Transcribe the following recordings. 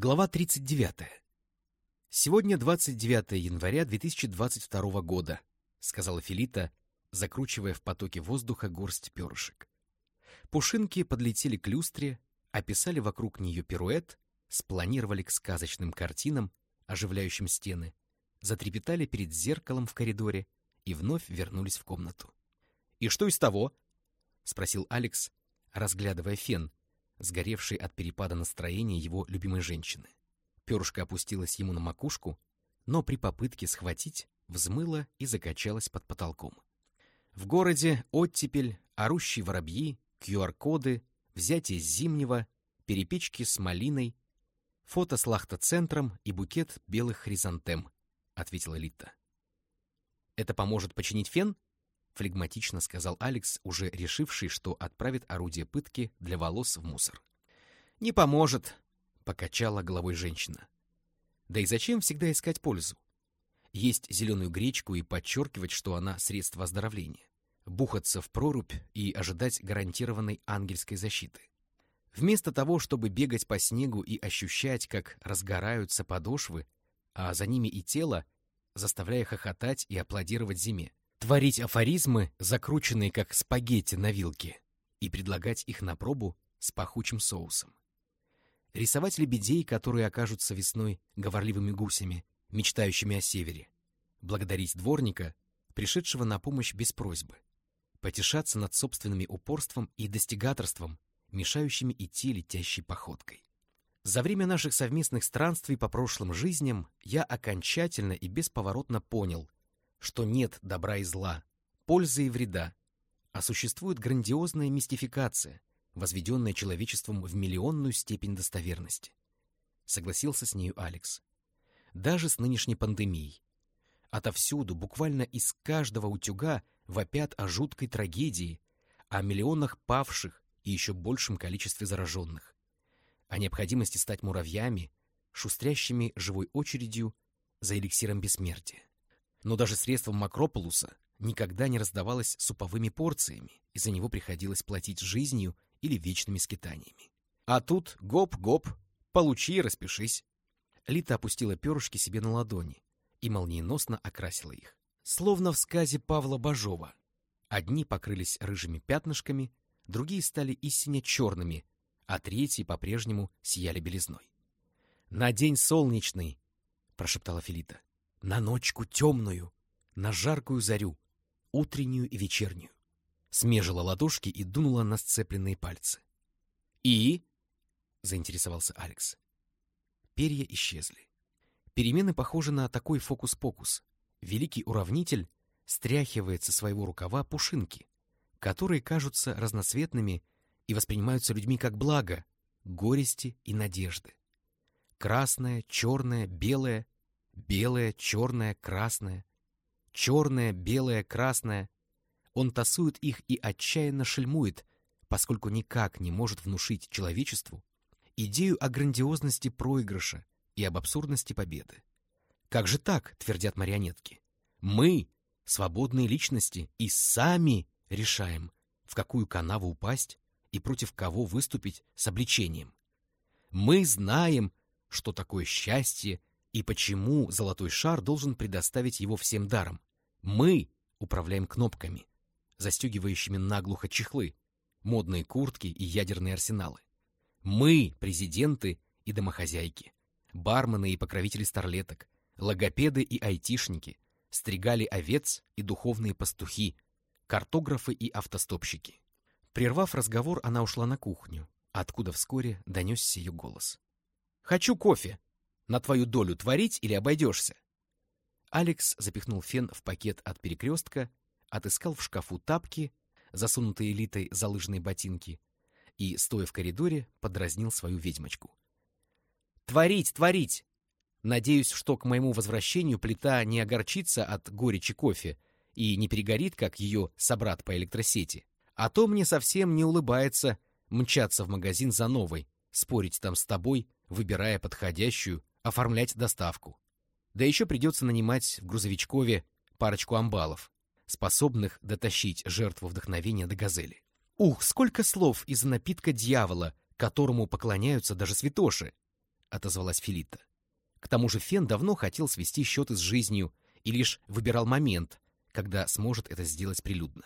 Глава 39. «Сегодня 29 января 2022 года», — сказала Филита, закручивая в потоке воздуха горсть перышек. Пушинки подлетели к люстре, описали вокруг нее пируэт, спланировали к сказочным картинам, оживляющим стены, затрепетали перед зеркалом в коридоре и вновь вернулись в комнату. «И что из того?» — спросил Алекс, разглядывая фен, сгоревший от перепада настроения его любимой женщины. Перышко опустилось ему на макушку, но при попытке схватить взмыло и закачалось под потолком. В городе оттепель, орущие воробьи, QR-коды, взятие зимнего, перепечки с малиной, фото с лахта-центром и букет белых хризантем, — ответила Лита. «Это поможет починить фен?» Флегматично сказал Алекс, уже решивший, что отправит орудие пытки для волос в мусор. «Не поможет», — покачала головой женщина. «Да и зачем всегда искать пользу? Есть зеленую гречку и подчеркивать, что она средство оздоровления, бухаться в прорубь и ожидать гарантированной ангельской защиты. Вместо того, чтобы бегать по снегу и ощущать, как разгораются подошвы, а за ними и тело, заставляя хохотать и аплодировать зиме, творить афоризмы, закрученные как спагетти на вилке, и предлагать их на пробу с пахучим соусом. Рисовать лебедей, которые окажутся весной говорливыми гусями, мечтающими о севере. Благодарить дворника, пришедшего на помощь без просьбы. Потешаться над собственными упорством и достигаторством, мешающими идти летящей походкой. За время наших совместных странствий по прошлым жизням я окончательно и бесповоротно понял, что нет добра и зла, пользы и вреда, а существует грандиозная мистификация, возведенная человечеством в миллионную степень достоверности. Согласился с нею Алекс. Даже с нынешней пандемией. Отовсюду, буквально из каждого утюга, вопят о жуткой трагедии, о миллионах павших и еще большем количестве зараженных, о необходимости стать муравьями, шустрящими живой очередью за эликсиром бессмертия но даже средством Макрополуса никогда не раздавалось суповыми порциями, и за него приходилось платить жизнью или вечными скитаниями. А тут гоп-гоп, получи и распишись. Лита опустила перышки себе на ладони и молниеносно окрасила их. Словно в сказе Павла Бажова. Одни покрылись рыжими пятнышками, другие стали истинно черными, а третьи по-прежнему сияли белизной. «На день солнечный!» — прошептала Филита на ночку темную, на жаркую зарю, утреннюю и вечернюю. Смежила ладошки и дунула на сцепленные пальцы. «И?» — заинтересовался Алекс. Перья исчезли. Перемены похожи на такой фокус-покус. Великий уравнитель стряхивает со своего рукава пушинки, которые кажутся разноцветными и воспринимаются людьми как благо, горести и надежды. Красное, черное, белое — Белое, черное, красное. Черное, белое, красное. Он тасует их и отчаянно шельмует, поскольку никак не может внушить человечеству идею о грандиозности проигрыша и об абсурдности победы. Как же так, твердят марионетки? Мы, свободные личности, и сами решаем, в какую канаву упасть и против кого выступить с обличением. Мы знаем, что такое счастье и почему золотой шар должен предоставить его всем даром? Мы управляем кнопками, застегивающими наглухо чехлы, модные куртки и ядерные арсеналы. Мы — президенты и домохозяйки, бармены и покровители старлеток, логопеды и айтишники, стригали овец и духовные пастухи, картографы и автостопщики. Прервав разговор, она ушла на кухню, откуда вскоре донесся ее голос. «Хочу кофе!» На твою долю творить или обойдешься? Алекс запихнул фен в пакет от перекрестка, отыскал в шкафу тапки, засунутые элитой за лыжные ботинки, и, стоя в коридоре, подразнил свою ведьмочку. «Творить, творить! Надеюсь, что к моему возвращению плита не огорчится от горечи кофе и не перегорит, как ее собрат по электросети. А то мне совсем не улыбается мчаться в магазин за новой, спорить там с тобой, выбирая подходящую, оформлять доставку. Да еще придется нанимать в грузовичкове парочку амбалов, способных дотащить жертву вдохновения до газели. Ух, сколько слов из напитка дьявола, которому поклоняются даже святоши! — отозвалась Филита. К тому же Фен давно хотел свести счеты с жизнью и лишь выбирал момент, когда сможет это сделать прилюдно.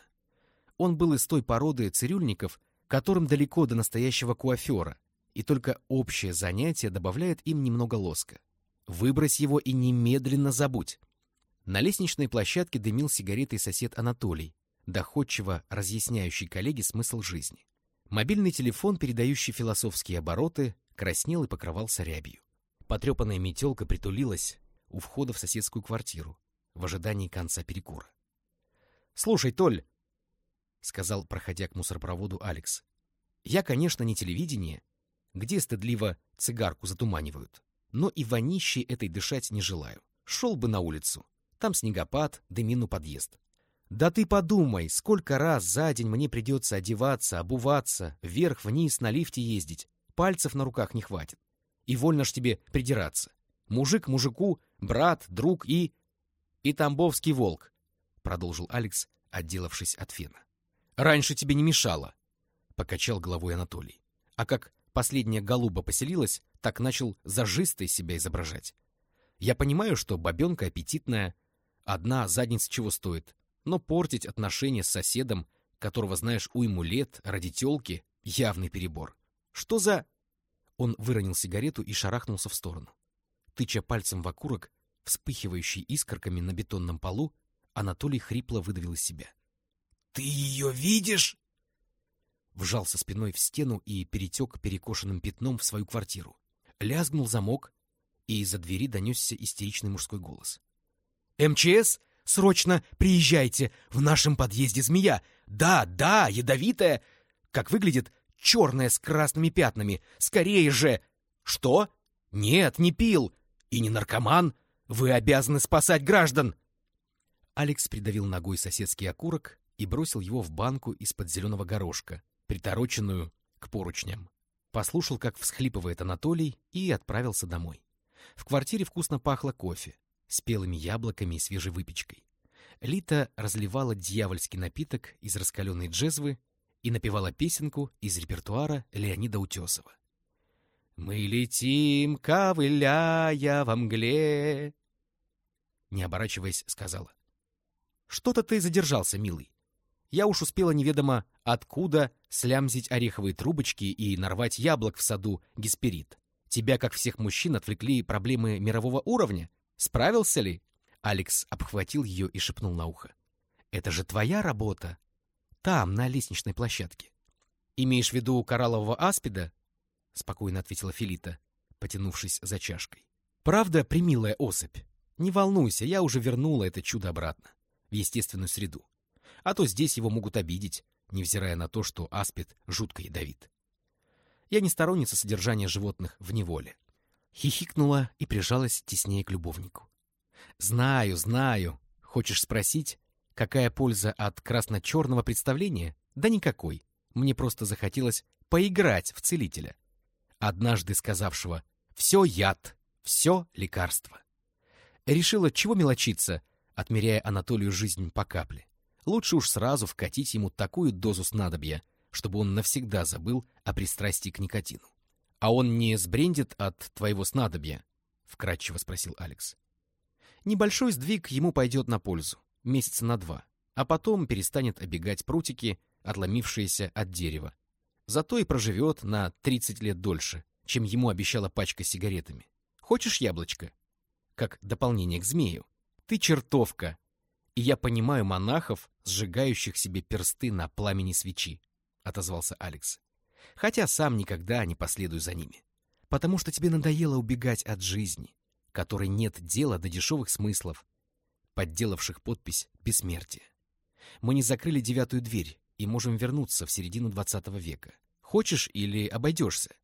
Он был из той породы цирюльников, которым далеко до настоящего куафера, и только общее занятие добавляет им немного лоска. Выбрось его и немедленно забудь. На лестничной площадке дымил сигаретой сосед Анатолий, доходчиво разъясняющий коллеге смысл жизни. Мобильный телефон, передающий философские обороты, краснел и покрывался рябью. Потрепанная метелка притулилась у входа в соседскую квартиру в ожидании конца перекура. — Слушай, Толь, — сказал, проходя к мусоропроводу Алекс, — я, конечно, не телевидение, где стыдливо цигарку затуманивают, но и вонищей этой дышать не желаю. Шел бы на улицу. Там снегопад, дымину подъезд. Да ты подумай, сколько раз за день мне придется одеваться, обуваться, вверх-вниз на лифте ездить. Пальцев на руках не хватит. И вольно ж тебе придираться. Мужик мужику, брат, друг и... И тамбовский волк, — продолжил Алекс, отделавшись от фена. Раньше тебе не мешало, — покачал головой Анатолий. А как последняя голуба поселилась, так начал зажистой себя изображать. Я понимаю, что бабенка аппетитная, одна задница чего стоит, но портить отношения с соседом, которого знаешь уйму лет, ради тёлки, явный перебор. Что за... Он выронил сигарету и шарахнулся в сторону. Тыча пальцем в окурок, вспыхивающий искорками на бетонном полу, Анатолий хрипло выдавил из себя. — Ты ее видишь? Вжался спиной в стену и перетек перекошенным пятном в свою квартиру. Лязгнул замок, и из-за двери донесся истеричный мужской голос. «МЧС, срочно приезжайте! В нашем подъезде змея! Да, да, ядовитая! Как выглядит? Черная с красными пятнами! Скорее же!» «Что? Нет, не пил! И не наркоман! Вы обязаны спасать граждан!» Алекс придавил ногой соседский окурок и бросил его в банку из-под зеленого горошка, притороченную к поручням. Послушал, как всхлипывает Анатолий, и отправился домой. В квартире вкусно пахло кофе, спелыми яблоками и свежей выпечкой. Лита разливала дьявольский напиток из раскаленной джезвы и напевала песенку из репертуара Леонида Утесова. «Мы летим, ковыляя во мгле». Не оборачиваясь, сказала. «Что-то ты задержался, милый я уж успела неведомо откуда слямзить ореховые трубочки и нарвать яблок в саду Гесперид. Тебя, как всех мужчин, отвлекли проблемы мирового уровня. Справился ли? Алекс обхватил ее и шепнул на ухо. Это же твоя работа. Там, на лестничной площадке. Имеешь в виду кораллового аспида? Спокойно ответила Филита, потянувшись за чашкой. Правда, примилая особь. Не волнуйся, я уже вернула это чудо обратно, в естественную среду а то здесь его могут обидеть, невзирая на то, что аспид жутко ядовит. Я не сторонница содержания животных в неволе. Хихикнула и прижалась теснее к любовнику. «Знаю, знаю. Хочешь спросить, какая польза от красно-черного представления? Да никакой. Мне просто захотелось поиграть в целителя. Однажды сказавшего «все яд, все лекарство». Решила, чего мелочиться, отмеряя Анатолию жизнь по капле. Лучше уж сразу вкатить ему такую дозу снадобья, чтобы он навсегда забыл о пристрастии к никотину. — А он не сбрендит от твоего снадобья? — вкратчиво спросил Алекс. Небольшой сдвиг ему пойдет на пользу, месяца на два, а потом перестанет обегать прутики, отломившиеся от дерева. Зато и проживет на 30 лет дольше, чем ему обещала пачка сигаретами. Хочешь яблочко? Как дополнение к змею. Ты чертовка, и я понимаю монахов, сжигающих себе персты на пламени свечи, — отозвался Алекс. Хотя сам никогда не последую за ними. Потому что тебе надоело убегать от жизни, которой нет дела до дешевых смыслов, подделавших подпись «Бессмертие». Мы не закрыли девятую дверь и можем вернуться в середину двадцатого века. Хочешь или обойдешься?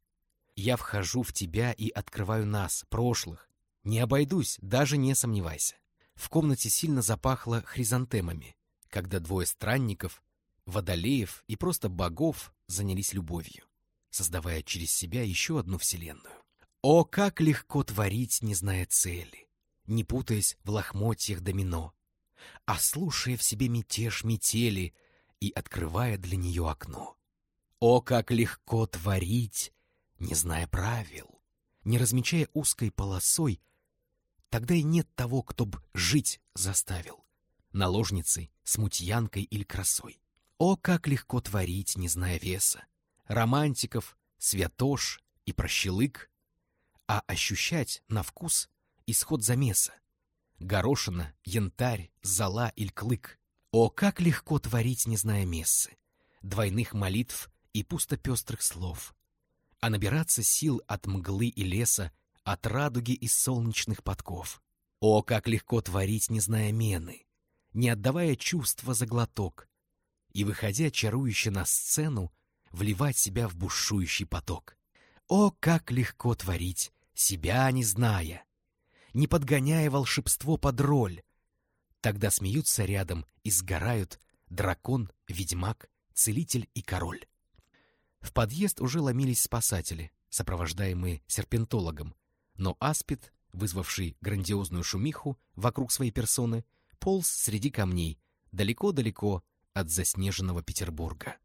Я вхожу в тебя и открываю нас, прошлых. Не обойдусь, даже не сомневайся. В комнате сильно запахло хризантемами, когда двое странников, водолеев и просто богов занялись любовью, создавая через себя еще одну вселенную. О, как легко творить, не зная цели, не путаясь в лохмотьях домино, а слушая в себе мятеж метели и открывая для нее окно. О, как легко творить, не зная правил, не размечая узкой полосой, тогда и нет того, кто б жить заставил, наложницей, смутьянкой или красой. О, как легко творить, не зная веса, романтиков, святош и прощелык, а ощущать на вкус исход замеса, горошина, янтарь, зола или клык. О, как легко творить, не зная мессы, двойных молитв и пустопестрых слов, а набираться сил от мглы и леса, от радуги и солнечных подков. О, как легко творить, не зная мены, не отдавая чувства за глоток, и, выходя чарующе на сцену, вливать себя в бушующий поток. О, как легко творить, себя не зная, не подгоняя волшебство под роль. Тогда смеются рядом и сгорают дракон, ведьмак, целитель и король. В подъезд уже ломились спасатели, сопровождаемые серпентологом, но Аспид, вызвавший грандиозную шумиху вокруг своей персоны, полз среди камней, далеко-далеко от заснеженного Петербурга.